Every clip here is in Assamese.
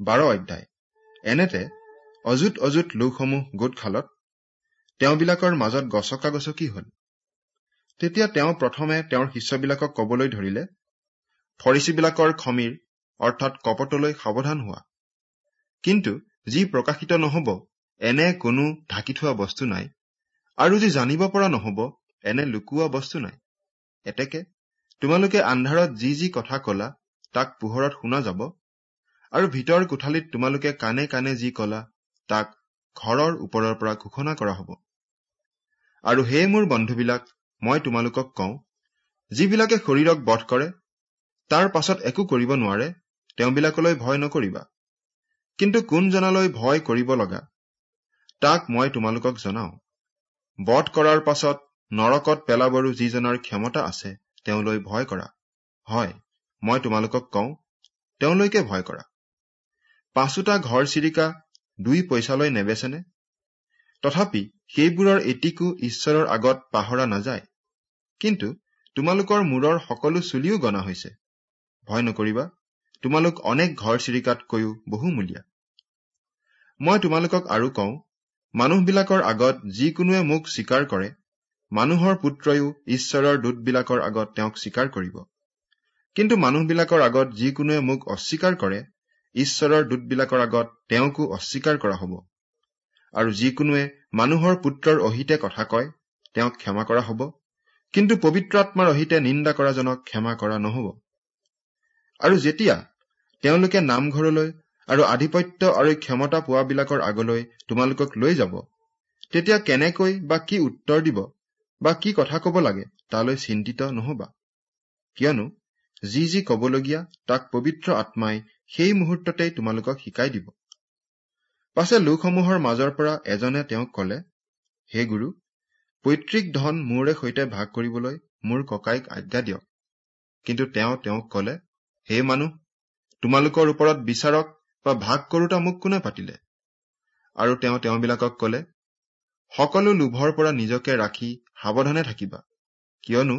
বাৰ অধ্যায়। এনেতে অযুত অযুত লোকসমূহ গোট খালত তেওঁবিলাকৰ মাজত গছকা গছকি হল। তেতিয়া তেওঁ প্ৰথমে তেওঁৰ শিষ্যবিলাকক কবলৈ ধৰিলে ফৰিচীবিলাকৰ খমীৰ অৰ্থাৎ কপটলৈ সাৱধান হোৱা। কিন্তু যি প্ৰকাশিত নহব এনে কোনো ঢাকি থোৱা বস্তু নাই। আৰু যি জানিব পৰা নহব এনে লুকুওৱা বস্তু নাই। এতেকে তোমালোকে আন্ধাৰত যি যি কথা কলা তাক পোহৰত শুনা যাব। আৰু ভিতৰ কোঠালিত তোমালোকে কাণে কাণে যি কলা তাক ঘৰৰ ওপৰৰ পৰা ঘোষণা কৰা হব। আৰু হে মোৰ বন্ধুবিলাক মই তোমালোকক কওঁ যিবিলাকে শৰীৰক বধ কৰে তাৰ পাছত একো কৰিব নোৱাৰে তেওঁবিলাকলৈ ভয় নকৰিবা। কিন্তু কোনজনালৈ ভয় কৰিব লগা? তাক মই তোমালোকক জনাও। বধ কৰাৰ পাছত নৰকত পেলাবৰো যিজনৰ ক্ষমতা আছে তেওঁলৈ ভয় কৰা। হয় মই তোমালোকক কওঁ তেওঁলৈকে ভয় কৰা। পাঁচোটা ঘৰ চিৰিকা দুই পইচালৈ নেবেচেনে? তথাপি সেইবোৰৰ এটিকো ঈশ্বৰৰ আগত পাহৰা নাযায়। কিন্তু তোমালোকৰ মূৰৰ সকলো চুলিও গনা হৈছে। ভয় নকৰিবা তোমালোক অনেক ঘৰ চিৰিকাতকৈও বহুমূলীয়া। মই তোমালোকক আৰু কওঁ মানুহবিলাকৰ আগত যিকোনোৱে মোক স্বীকাৰ কৰে মানুহৰ পুত্ৰয়ো ঈশ্বৰৰ দূতবিলাকৰ আগত তেওঁক স্বীকাৰ কৰিব। কিন্তু মানুহবিলাকৰ আগত যিকোনোৱে মোক অস্বীকাৰ কৰে ঈশ্বৰৰ দূতবিলাকৰ আগত তেওঁকো অস্বীকাৰ কৰা হব। আৰু যিকোনোৱে মানুহৰ পুত্ৰৰ অহিতে কথা কয় তেওঁক ক্ষমা কৰা হব। কিন্তু পবিত্ৰ আত্মাৰ অহিতে নিন্দা কৰাজনক ক্ষমা কৰা নহব। আৰু যেতিয়া তেওঁলোকে নামঘৰলৈ আৰু আধিপত্য আৰু ক্ষমতা পোৱাবিলাকৰ আগলৈ তোমালোকক লৈ যাব তেতিয়া কেনেকৈ বা কি উত্তৰ দিব বা কি কথা কব লাগে তালৈ চিন্তিত নহবা। কিয়নো যি যি কবলগীয়া তাক পবিত্ৰ আত্মাই সেই মুহূৰ্ততেই তোমালোকক শিকাই দিব। পাছে লোকসমূহৰ মাজৰ পৰা এজনে তেওঁক কলে হে গুৰু পৈতৃক ধন মোৰে সৈতে ভাগ কৰিবলৈ মোৰ ককাইক আজ্ঞা দিয়ক। কিন্তু তেওঁ তেওঁক কলে হে মানুহ তোমালোকৰ ওপৰত বিচাৰক বা ভাগ কৰোতা মোক কোনে পাতিলে? আৰু তেওঁ তেওঁবিলাকক কলে সকলো লোভৰ পৰা নিজকে ৰাখি সাৱধানে থাকিবা কিয়নো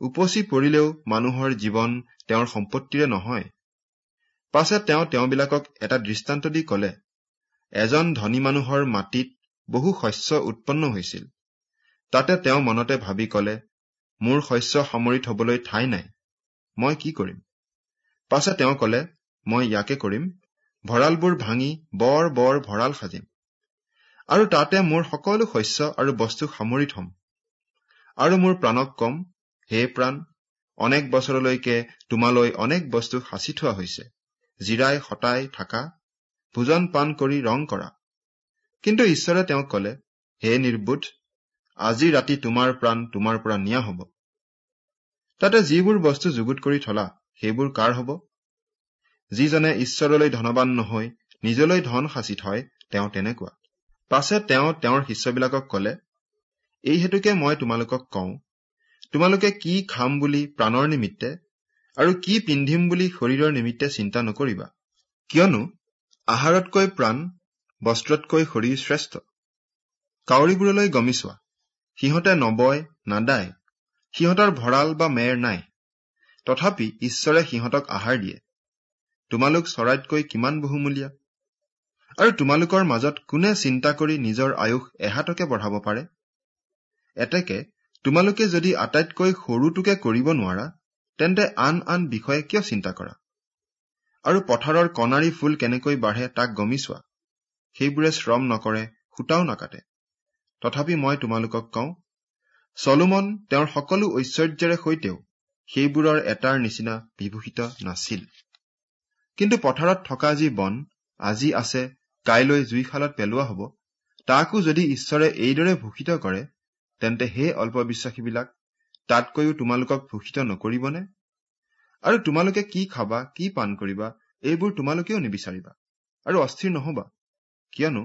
উপচি পৰিলেও মানুহৰ জীৱন তেওঁৰ সম্পত্তিৰে নহয়। পাছে তেওঁ তেওঁবিলাকক এটা দৃষ্টান্ত দি কলে এজন ধনী মানুহৰ মাটিত বহু শস্য উৎপন্ন হৈছিল। তাতে তেওঁ মনতে ভাবি কলে মোৰ শস্য সামৰি থবলৈ ঠাই নাই মই কি কৰিম? পাছে তেওঁ কলে মই ইয়াকে কৰিম ভঁৰালবোৰ ভাঙি বৰ বৰ ভঁৰাল সাজিম আৰু তাতে মোৰ সকলো শস্য আৰু বস্তু সামৰি থম। আৰু মোৰ প্ৰাণক কম হে প্ৰাণ অনেক বছৰলৈকে তোমালৈ অনেক বস্তু সাঁচি থোৱা হৈছে। জিৰাই সতাই থাকা ভোজন পাণ কৰি ৰং কৰা। কিন্তু ঈশ্বৰে তেওঁক কলে হে নিৰ্বোধ আজি ৰাতি তোমাৰ প্ৰাণ তোমাৰ পৰা নিয়া হব। তাতে যিবোৰ বস্তু যুগুত কৰি থলা সেইবোৰ কাৰ হব? যিজনে ঈশ্বৰলৈ ধনবান নহৈ নিজলৈ ধন সাঁচি থয় তেওঁ তেনেকুৱা। পাছে তেওঁ তেওঁৰ শিষ্যবিলাকক কলে এই হেতুকে মই তোমালোকক কওঁ তোমালোকে কি খাম বুলি প্ৰাণৰ নিমিত্তে আৰু কি পিন্ধিম বুলি শৰীৰৰ নিমিত্তে চিন্তা নকৰিবা। কিয়নো আহাৰতকৈ প্ৰাণ বস্ত্ৰতকৈ শৰীৰ শ্ৰেষ্ঠ। কাউৰীবোৰলৈ গমি চোৱা। সিহঁতে নবয় নাদায়। সিহঁতৰ ভঁৰাল বা মেৰ নাই। তথাপি ঈশ্বৰে সিহঁতক আহাৰ দিয়ে। তোমালোক চৰাইতকৈ কিমান বহুমূলীয়া? আৰু তোমালোকৰ মাজত কোনে চিন্তা কৰি নিজৰ আয়ুস এহাতকে বঢ়াব পাৰে? এতেকে তোমালোকে যদি আটাইতকৈ সৰুটোকে কৰিব নোৱাৰা তেন্তে আন আন বিষয়ে কিয় চিন্তা কৰা? আৰু পথাৰৰ কণাৰী ফুল কেনেকৈ বাঢ়ে তাক গমি চোৱা। সেইবোৰে শ্ৰম নকৰে সূতাও নাকাটে। তথাপি মই তোমালোকক কওঁ চলোমন তেওঁৰ সকলো ঐশ্বৰ্যৰে সৈতেও সেইবোৰৰ এটাৰ নিচিনা বিভূষিত নাছিল। কিন্তু পথাৰত থকা যি বন আজি আছে কাইলৈ জুইশালত পেলোৱা হব তাকো যদি ঈশ্বৰে এইদৰে ভূষিত কৰে তেন্তে সেই অল্প বিশ্বাসীবিলাক তাতকৈও তোমালোকক ভূষিত নকৰিবনে? আৰু তোমালোকে কি খাবা কি পাণ কৰিবা এইবোৰ তোমালোকেও নিবিচাৰিবা। আৰু অস্থিৰ নহবা কিয়নো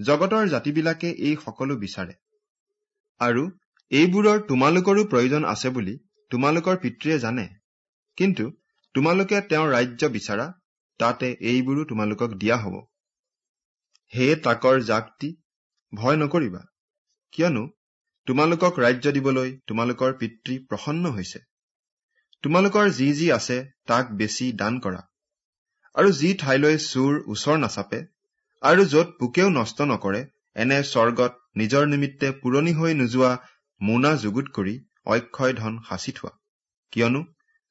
জগতৰ জাতিবিলাকে এই সকলো বিচাৰে। আৰু এইবোৰৰ তোমালোকৰো প্ৰয়োজন আছে বুলি তোমালোকৰ পিতৃয়ে জানে। কিন্তু তোমালোকে তেওঁৰ ৰাজ্য বিচাৰা তাতে এইবোৰো তোমালোকক দিয়া হব। হে তাকৰ জাকটি ভয় নকৰিবা কিয়নো তোমালোকক ৰাজ্য দিবলৈ তোমালোকৰ পিতৃ প্ৰসন্ন হৈছে। তোমালোকৰ যি যি আছে তাক বেছি দান কৰা। আৰু যি ঠাইলৈ চোৰ ওচৰ নাচাপে আৰু যত পোকেও নষ্ট নকৰে এনে স্বৰ্গত নিজৰ নিমিত্তে পুৰণি হৈ নোযোৱা মোনা যুগুত কৰি অক্ষয় ধন সাঁচি থোৱা। কিয়নো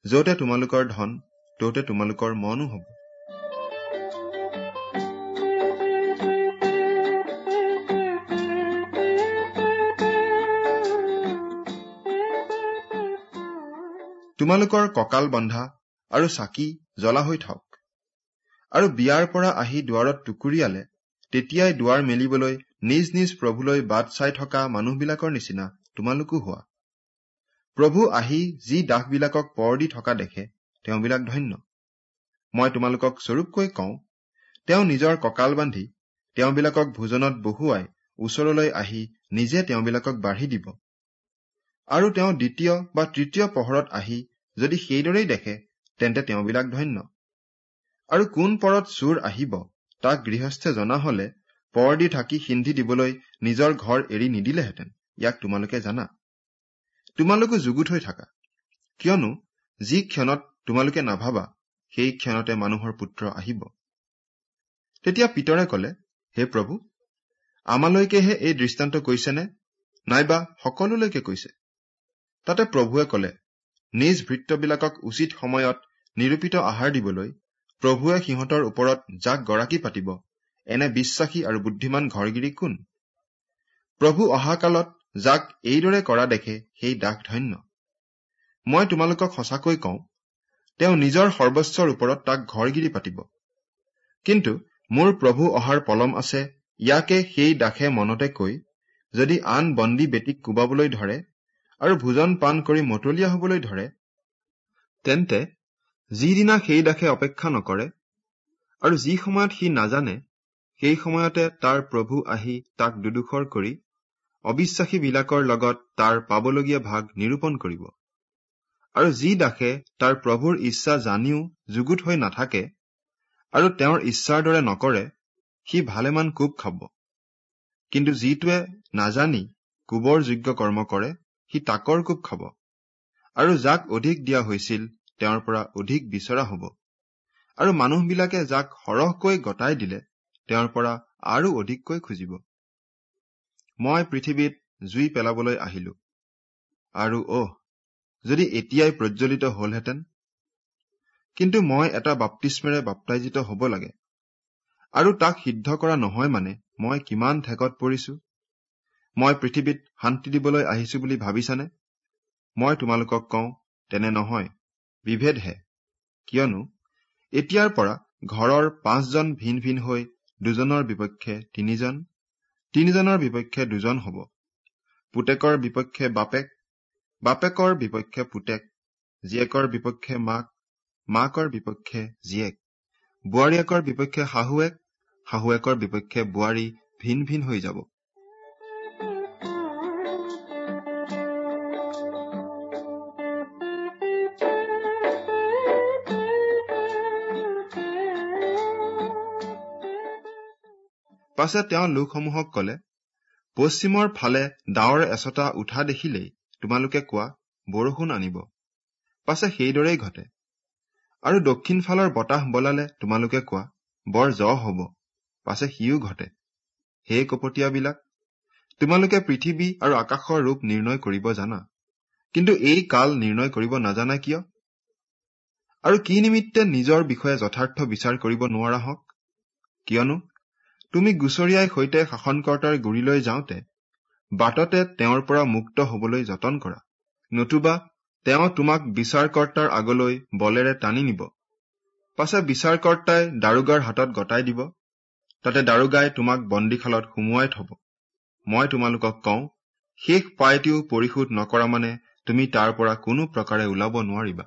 যতে তোমালোকৰ ধন ততে তোমালোকৰ মনো হব। তোমালোকৰ কঁকাল বন্ধা আৰু চাকি জ্বলা হৈ থাওক। আৰু বিয়াৰ পৰা আহি দুৱাৰত টুকুৰিয়ালে তেতিয়াই দুৱাৰ মেলিবলৈ নিজ নিজ প্ৰভুলৈ বাট চাই থকা মানুহবিলাকৰ নিচিনা তোমালোকো হোৱা। প্ৰভু আহি যি দাসবিলাকক পৰ দি থকা দেখে তেওঁবিলাক ধন্য। মই তোমালোকক স্বৰূপকৈ কওঁ তেওঁ নিজৰ কঁকাল বান্ধি তেওঁবিলাকক ভোজনত বহুৱাই ওচৰলৈ আহি নিজে তেওঁবিলাকক বাঢ়ি দিব। আৰু তেওঁ দ্বিতীয় বা তৃতীয় পহৰত আহি যদি সেইদৰেই দেখে তেন্তে তেওঁবিলাক ধন্য। আৰু কোন পৰত চোৰ আহিব তাক গৃহস্থে জনা হলে পৰ দি থাকি সিন্ধি দিবলৈ নিজৰ ঘৰ এৰি নিদিলেহেঁতেন। ইয়াক তোমালোকে জানা। তোমালোকো যুগুত হৈ থাকা। কিয়নো যি ক্ষণত তোমালোকে নাভাবা সেই ক্ষণতে মানুহৰ পুত্ৰ আহিব। তেতিয়া পিতৰে কলে হে প্ৰভু আমালৈকেহে এই দৃষ্টান্ত কৈছেনে? নাইবা সকলোলৈকে কৈছে? তাতে প্ৰভুৱে কলে নিজ ভৃত্যবিলাকক উচিত সময়ত নিৰূপিত আহাৰ দিবলৈ প্ৰভুৱে সিহঁতৰ ওপৰত যাক গৰাকী পাতিব এনে বিশ্বাসী আৰু বুদ্ধিমান ঘৰগিৰি কোন? প্ৰভু অহা কালত যাক এইদৰে কৰা দেখে সেই দাস ধন্য। মই তোমালোকক সঁচাকৈ কওঁ তেওঁ নিজৰ সৰ্বস্বৰ ওপৰত তাক ঘৰগিৰি পাতিব। কিন্তু মোৰ প্ৰভু অহাৰ পলম আছে ইয়াকে সেই দাসে মনতে কৈ যদি আন বন্দী বেটীক কোবাবলৈ ধৰে আৰু ভোজন পান কৰি মতলীয়া হবলৈ ধৰে তেন্তে যিদিনা সেই দাসে অপেক্ষা নকৰে আৰু যি সময়ত সি নাজানে সেই সময়তে তাৰ প্ৰভু আহি তাক দুদোখৰ কৰি অবিশ্বাসীবিলাকৰ লগত তাৰ পাবলগীয়া ভাগ নিৰূপণ কৰিব। আৰু যি দাসে তাৰ প্ৰভুৰ ইচ্ছা জানিও যুগুত হৈ নাথাকে আৰু তেওঁৰ ইচ্ছাৰ দৰে নকৰে সি ভালেমান কোব খাব। কিন্তু যিটোৱে নাজানি কোবৰ যোগ্য কৰ্ম কৰে সি তাকৰ কোব খাব। আৰু যাক অধিক দিয়া হৈছিল তেওঁৰ পৰা অধিক বিচৰা হব। আৰু মানুহবিলাকে যাক সৰহকৈ গতাই দিলে তেওঁৰ পৰা আৰু অধিককৈ খুজিব। মই পৃথিৱীত জুই পেলাবলৈ আহিলো। আৰু অহ যদি এতিয়াই প্ৰজ্বলিত হলহেঁতেন। কিন্তু মই এটা বাপ্তিস্মেৰে বাপ্তাইজিত হব লাগে। আৰু তাক সিদ্ধ কৰা নহয় মানে মই কিমান ঠেকত পৰিছো। মই পৃথিৱীত শান্তি দিবলৈ আহিছো বুলি ভাবিছানে? মই তোমালোকক কওঁ তেনে নহয় বিভেদহে। কিয়নো এতিয়াৰ পৰা ঘৰৰ পাঁচজন ভিন ভিন হৈ দুজনৰ বিপক্ষে তিনিজন তিনিজনৰ বিপক্ষে দুজন হব। পুতেকৰ বিপক্ষে বাপেক বাপেকৰ বিপক্ষে পুতেক জীয়েকৰ বিপক্ষে মাক মাকৰ বিপক্ষে জীয়েক বোৱাৰীয়েকৰ বিপক্ষে শাহুৱেক শাহুৱেকৰ বিপক্ষে বোৱাৰী ভিন ভিন হৈ যাব। পাছে তেওঁ লোকসমূহক কলে পশ্চিমৰ ফালে ডাৱৰ এচটা উঠা দেখিলেই তোমালোকে কোৱা বৰষুণ আনিব। পাছে সেইদৰেই ঘটে। আৰু দক্ষিণ ফালৰ বতাহ বলালে তোমালোকে কোৱা বৰ জ হব। পাছে সিও ঘটে। হে কপটীয়াবিলাক তোমালোকে পৃথিৱী আৰু আকাশৰ ৰূপ নিৰ্ণয় কৰিব জানা। কিন্তু এই কাল নিৰ্ণয় কৰিব নাজানা কিয়? আৰু কি নিমিত্তে নিজৰ বিষয়ে যথাৰ্থ বিচাৰ কৰিব নোৱাৰা হওক? কিয়নো তুমি গুচৰীয়াই সৈতে শাসনকৰ্তাৰ গুৰিলৈ যাওঁতে বাটতে তেওঁৰ পৰা মুক্ত হবলৈ যতন কৰা। নতুবা তেওঁ তোমাক বিচাৰকৰ্তাৰ আগলৈ বলেৰে টানি নিব। পাছে বিচাৰকৰ্তাই দাৰোগাৰ হাতত গতাই দিব। তাতে দাৰোগাই তোমাক বন্দীশালত সুমুৱাই থব। মই তোমালোকক কওঁ শেষ পাইটিও পৰিশোধ নকৰা মানে তুমি তাৰ পৰা কোনো প্ৰকাৰে ওলাব নোৱাৰিবা।